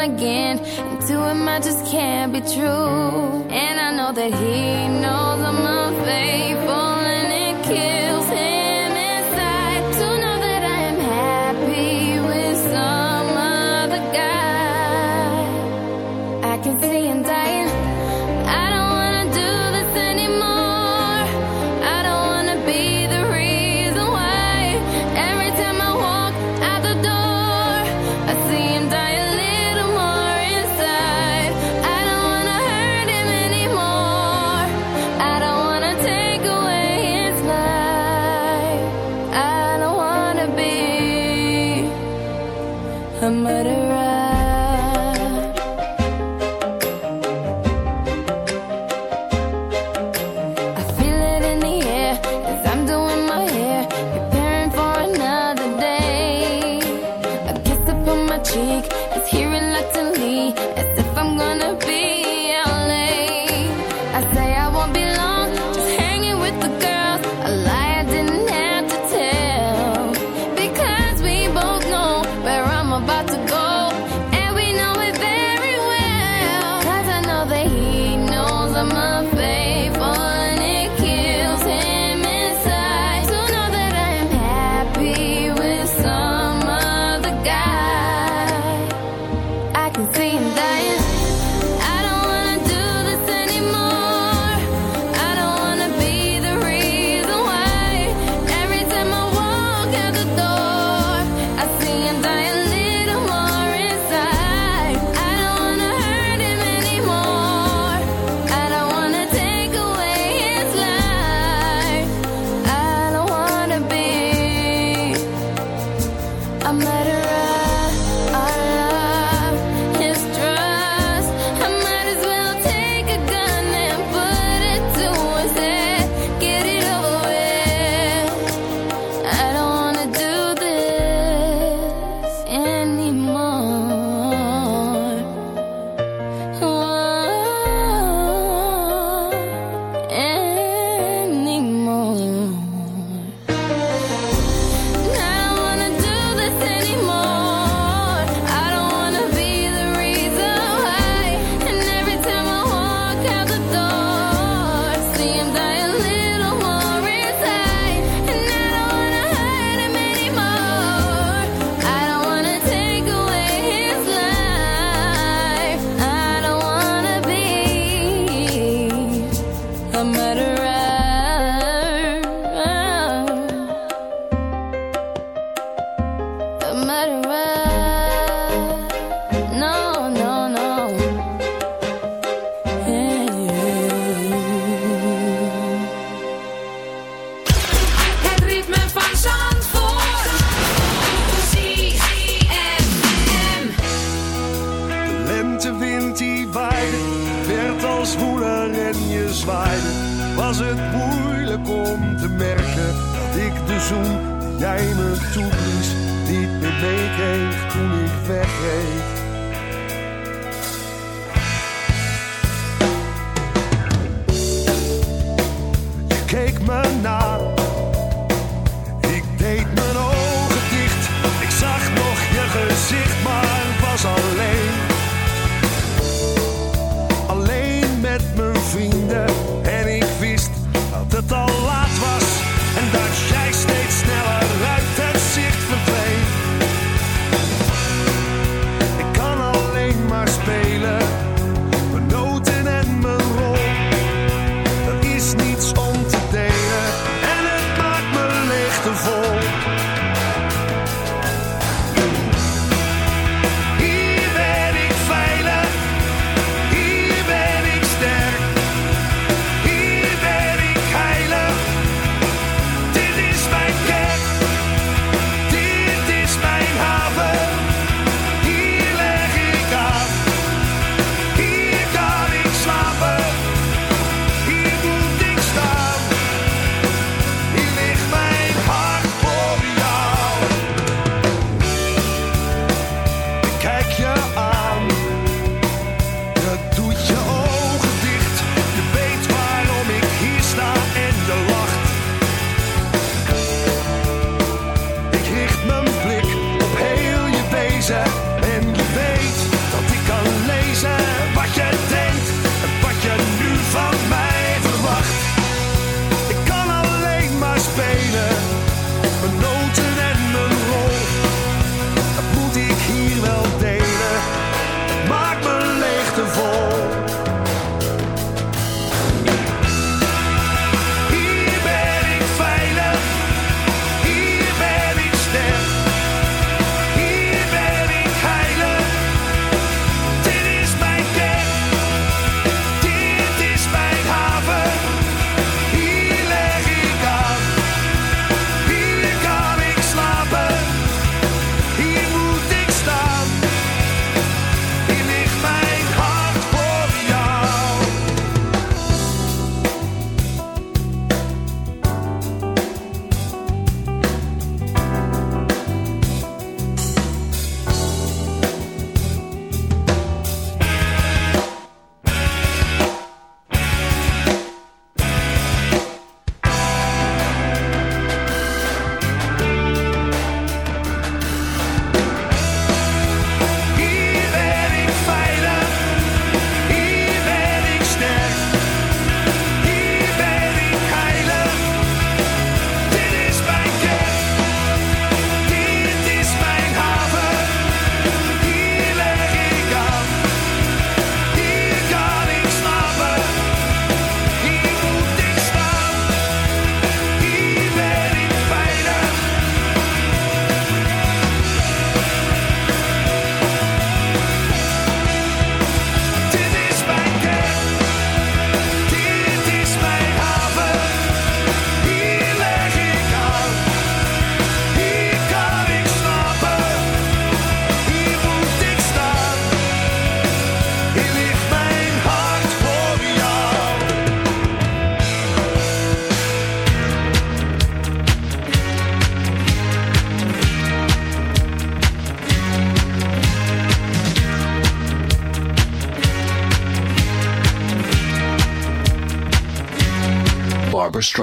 and again. And to him, I just can't be true. And I know that he knows I'm a fake.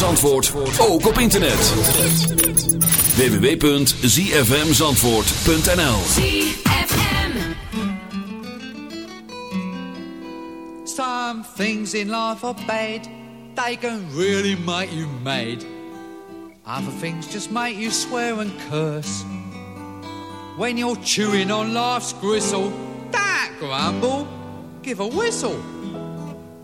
Zandvoort ook op internet. www.zfmzandvoort.nl ZFM. Some things in life are bad, they can really make you mad. Other things just make you swear and curse. When you're chewing on life's gristle, don't grumble, give a whistle.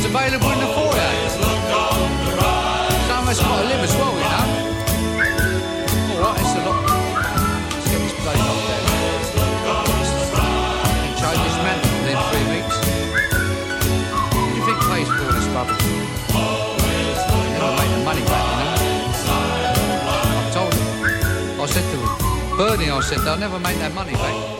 record's available in the foyer. Us got to live as well, you know. Alright, it's a lot. Let's get this place off there. And this man within three weeks. What do you think pays for all this rubbish? Never make the money back, you know. I told him. I said to him, Bernie, I said, they'll never make that money back.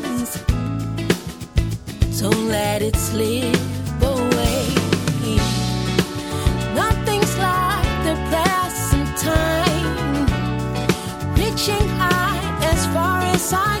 Don't let it slip away. Nothing's like the present time, reaching high as far as I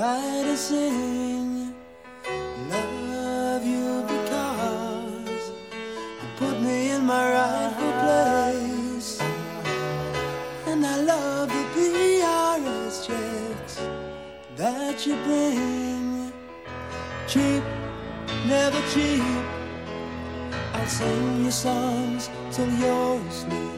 and sing. Love you because you put me in my rightful place. And I love the PRS checks that you bring. Cheap never cheap. I'll sing your songs till you're asleep.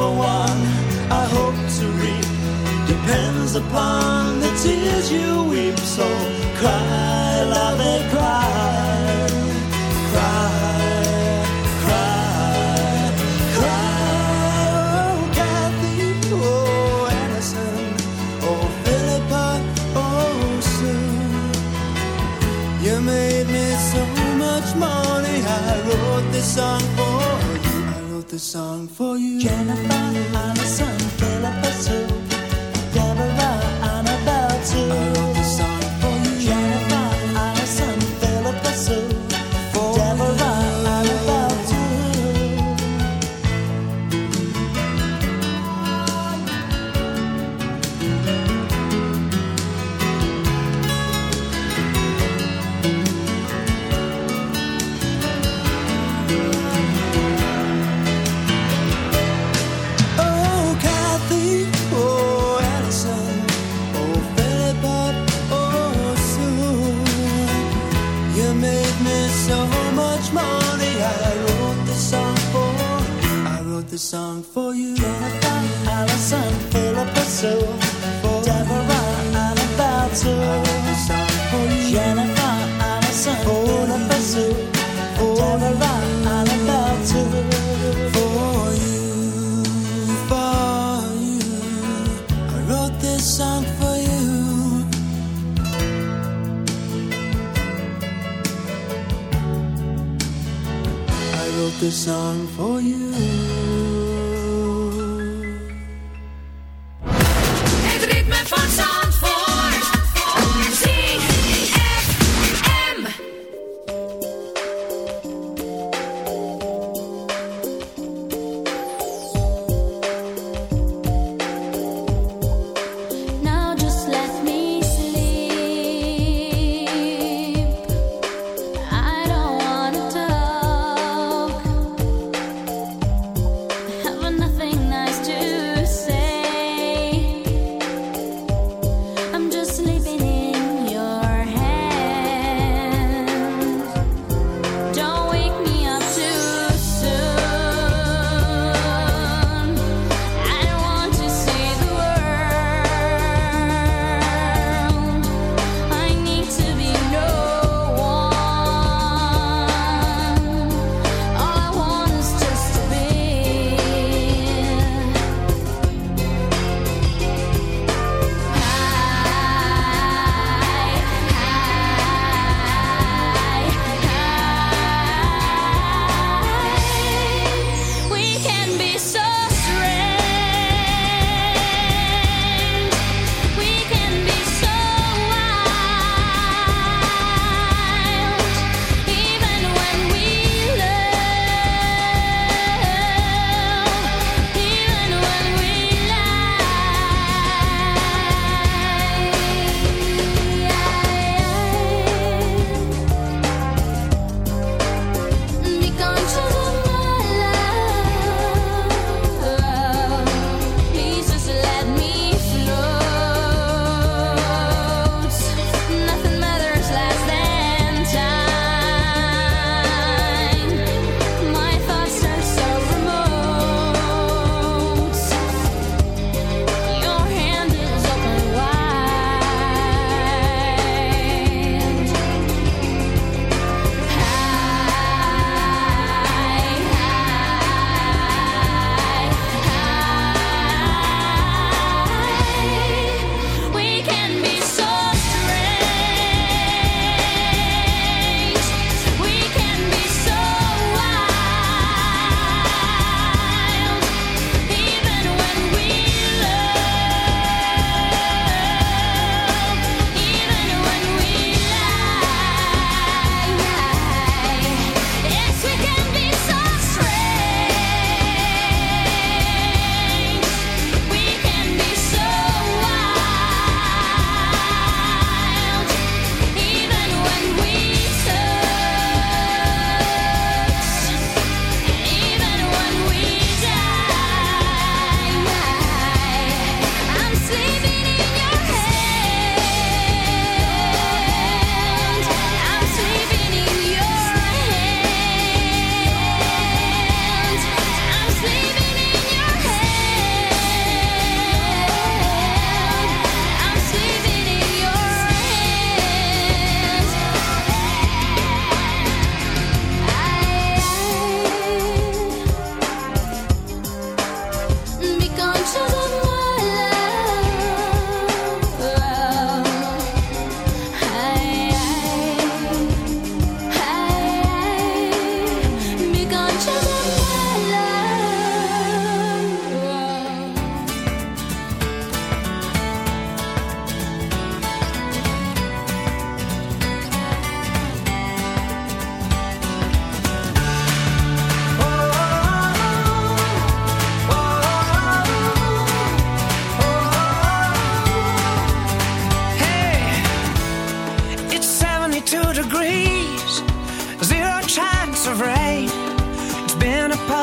Number one I hope to reap depends upon the tears you weep. So cry, love it, cry, cry, cry, cry. Oh, oh, oh, oh, Sue. You made me so much money. I wrote this song for this song for you. Jennifer, Allison, Philippa Sue, song for you. Allison, Philippa, Sue. Deborah, Annabelle, too. I wrote this song for you. Jennifer, Allison, Philippa, Sue. Deborah, Annabelle, too. For you, for you. I wrote this song for you. I wrote this song for you.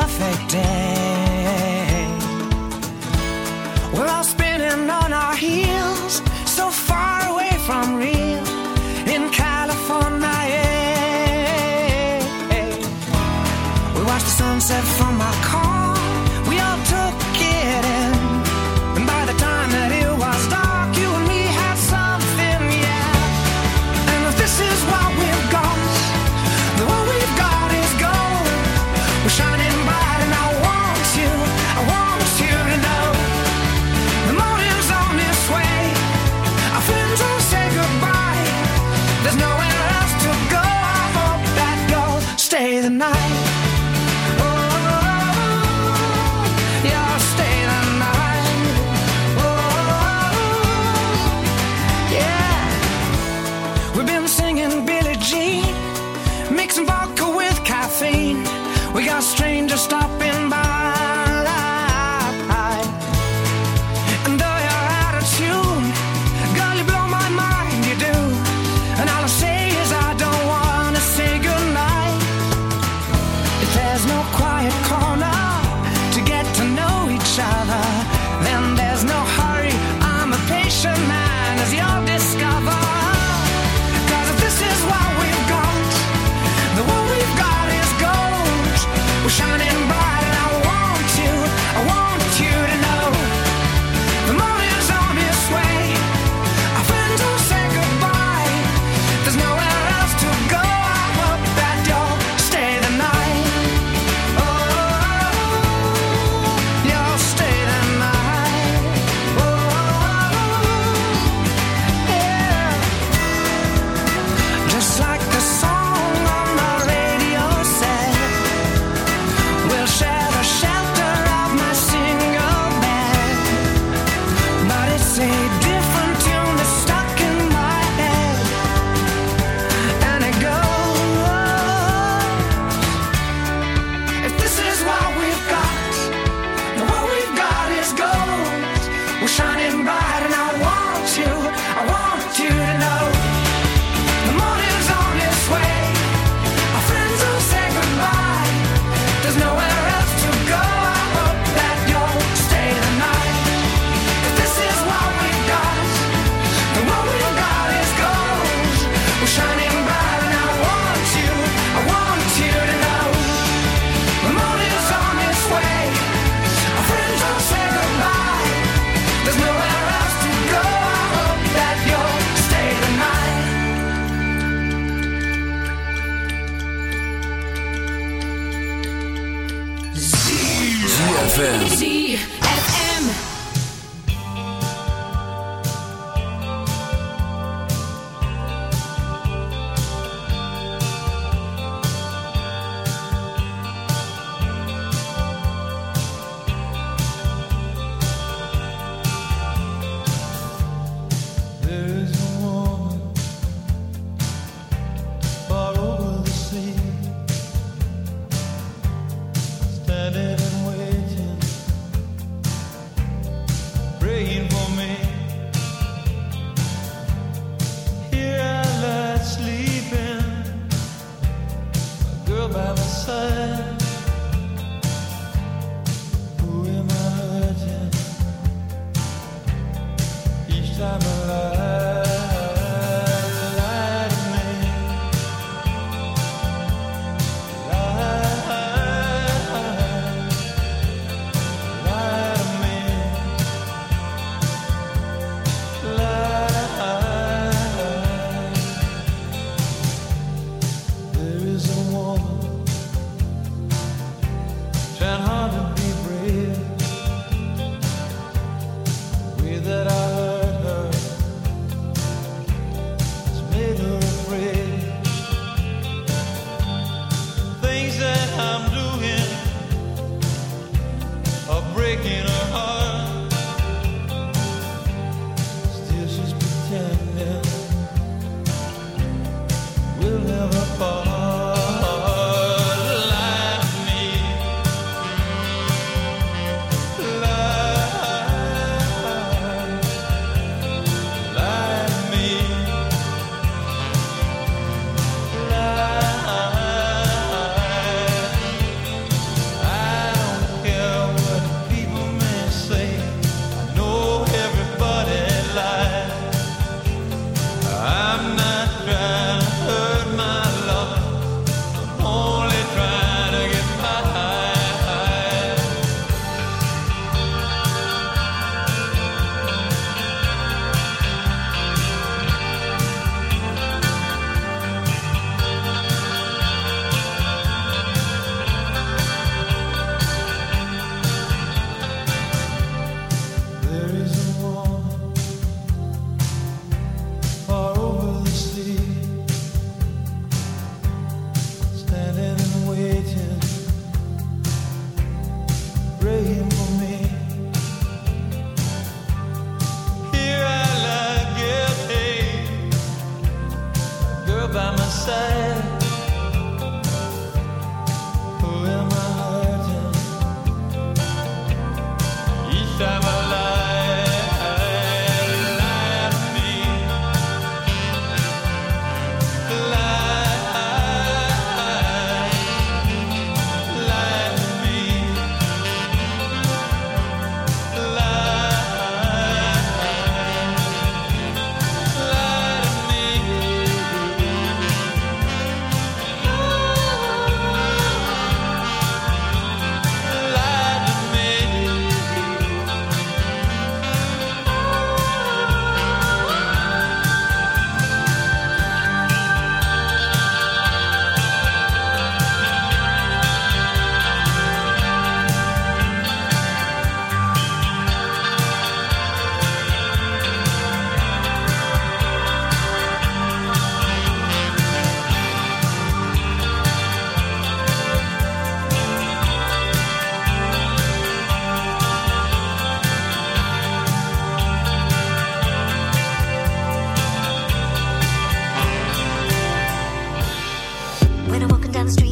Perfect day.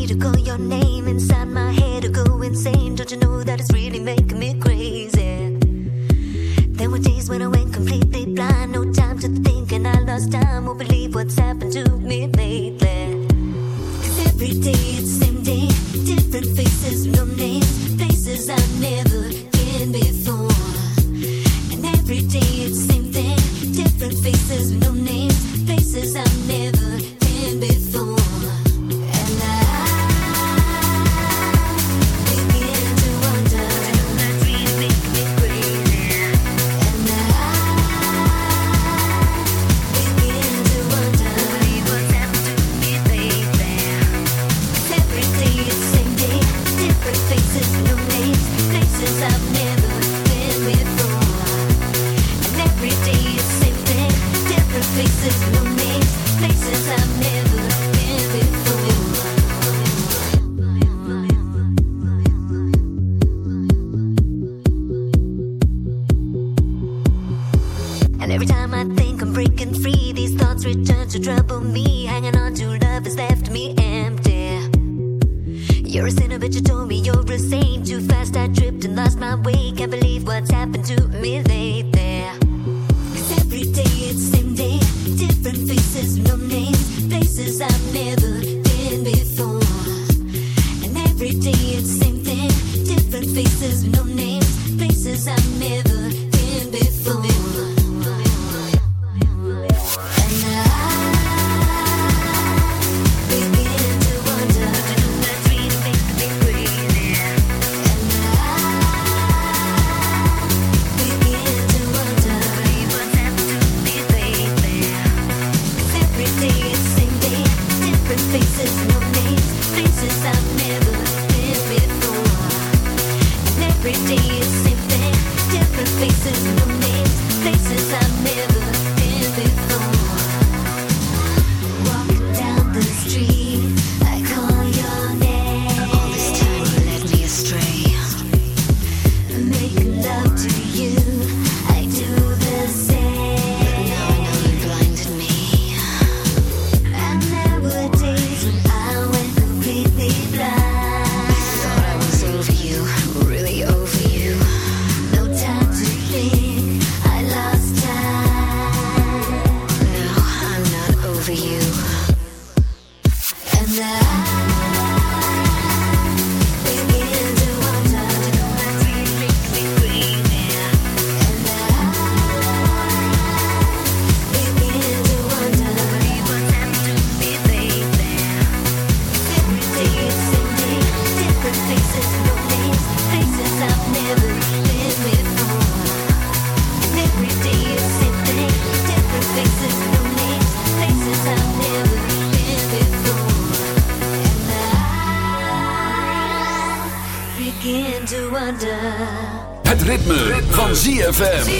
to call your name inside my head to go insane. Don't you know that it's really making me crazy? There were days when I went completely blind, no time to think, and I lost time. Won't believe what's happened to me lately. Cause every day it's the same day, different faces, no names, places I've never. ZFM.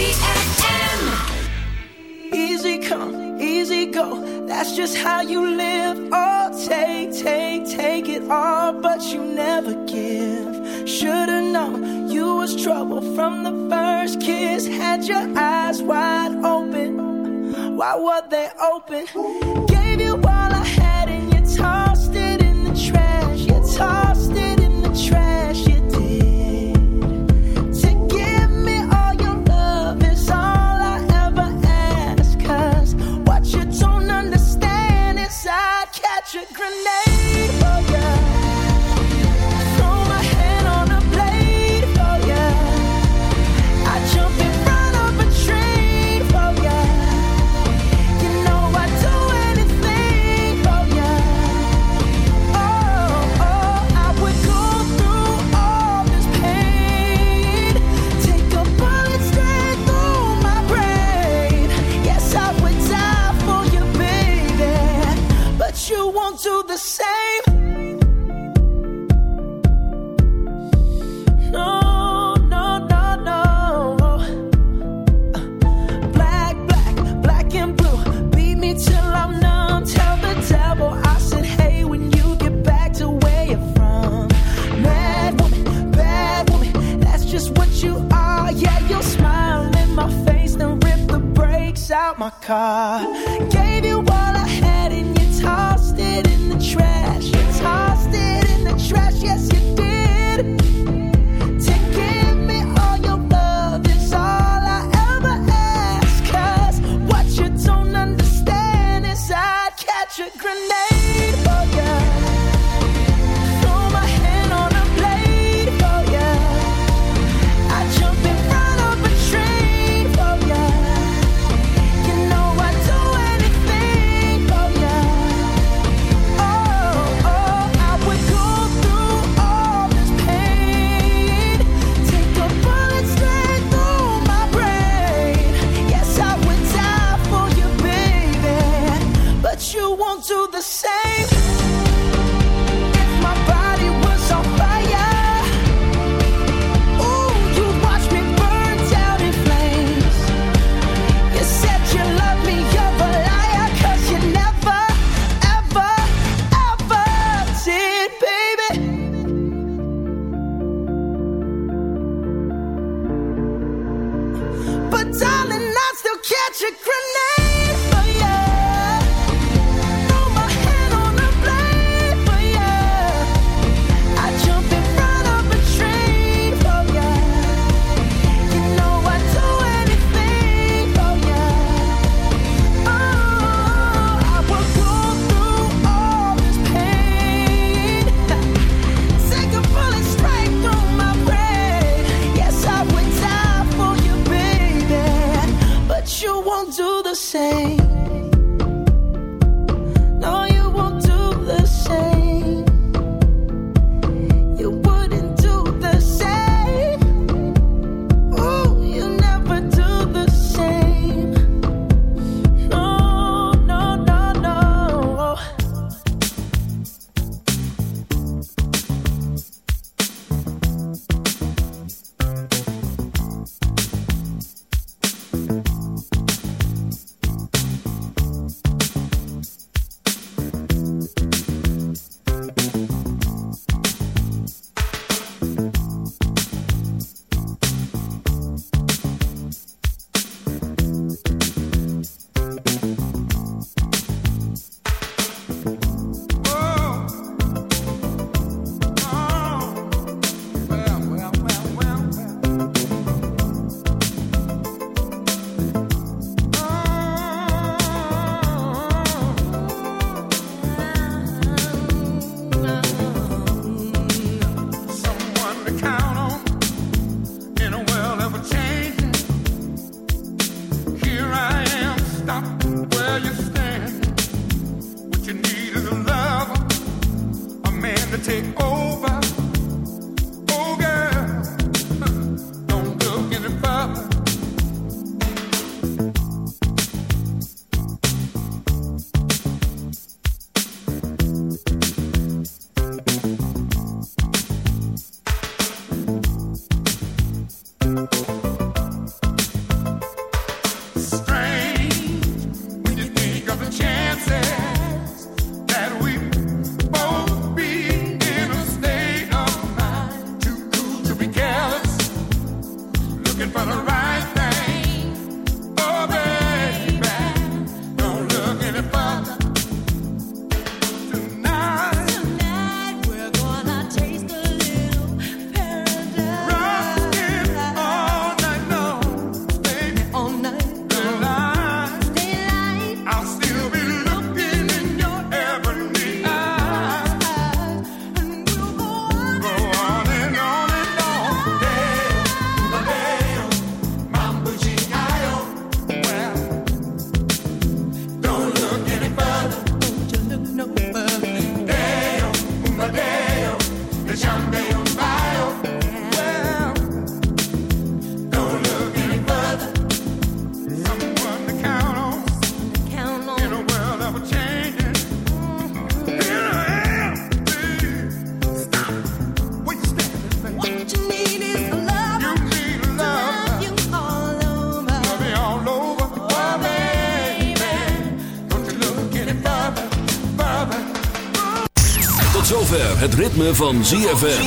Ritme van ZFM.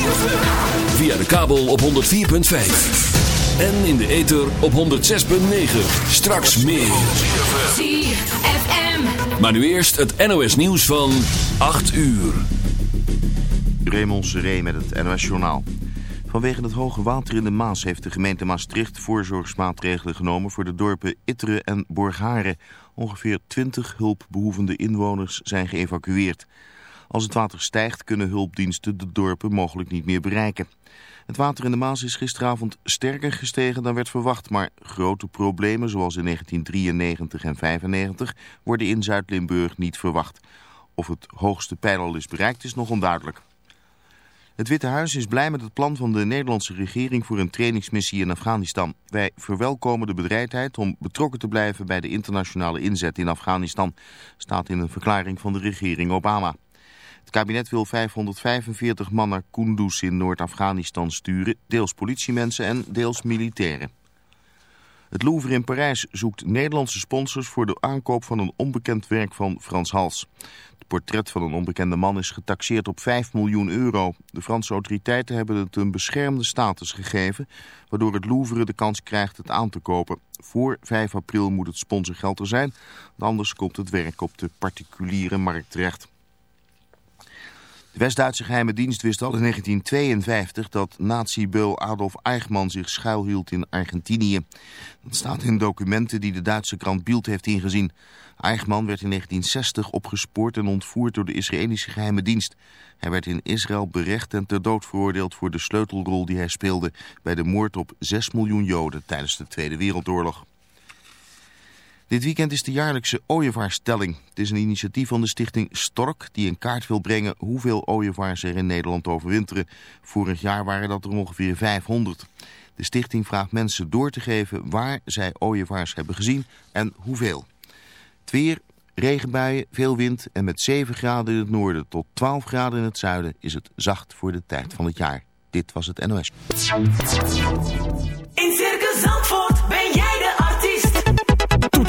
Via de kabel op 104.5. En in de ether op 106.9. Straks meer. ZFM. Maar nu eerst het NOS nieuws van 8 uur. Raymond Seré met het NOS Journaal. Vanwege het hoge water in de Maas heeft de gemeente Maastricht voorzorgsmaatregelen genomen voor de dorpen Itteren en Borgharen. Ongeveer 20 hulpbehoevende inwoners zijn geëvacueerd. Als het water stijgt kunnen hulpdiensten de dorpen mogelijk niet meer bereiken. Het water in de Maas is gisteravond sterker gestegen dan werd verwacht, maar grote problemen zoals in 1993 en 95 worden in Zuid-Limburg niet verwacht. Of het hoogste pijl al is bereikt is nog onduidelijk. Het Witte Huis is blij met het plan van de Nederlandse regering voor een trainingsmissie in Afghanistan. Wij verwelkomen de bereidheid om betrokken te blijven bij de internationale inzet in Afghanistan, staat in een verklaring van de regering Obama. Het kabinet wil 545 man naar Kunduz in Noord-Afghanistan sturen, deels politiemensen en deels militairen. Het Louvre in Parijs zoekt Nederlandse sponsors voor de aankoop van een onbekend werk van Frans Hals. Het portret van een onbekende man is getaxeerd op 5 miljoen euro. De Franse autoriteiten hebben het een beschermde status gegeven, waardoor het Louvre de kans krijgt het aan te kopen. Voor 5 april moet het sponsorgeld er zijn, anders komt het werk op de particuliere markt terecht. De West-Duitse geheime dienst wist al in 1952 dat nazi-beul Adolf Eichmann zich schuilhield in Argentinië. Dat staat in documenten die de Duitse krant Bild heeft ingezien. Eichmann werd in 1960 opgespoord en ontvoerd door de Israëlische geheime dienst. Hij werd in Israël berecht en ter dood veroordeeld voor de sleutelrol die hij speelde bij de moord op 6 miljoen Joden tijdens de Tweede Wereldoorlog. Dit weekend is de jaarlijkse ooievaarstelling. Het is een initiatief van de stichting Stork die in kaart wil brengen hoeveel ooievaars er in Nederland overwinteren. Vorig jaar waren dat er ongeveer 500. De stichting vraagt mensen door te geven waar zij ooievaars hebben gezien en hoeveel. Het weer, regenbuien, veel wind en met 7 graden in het noorden tot 12 graden in het zuiden is het zacht voor de tijd van het jaar. Dit was het NOS. In Circus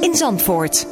in Zandvoort.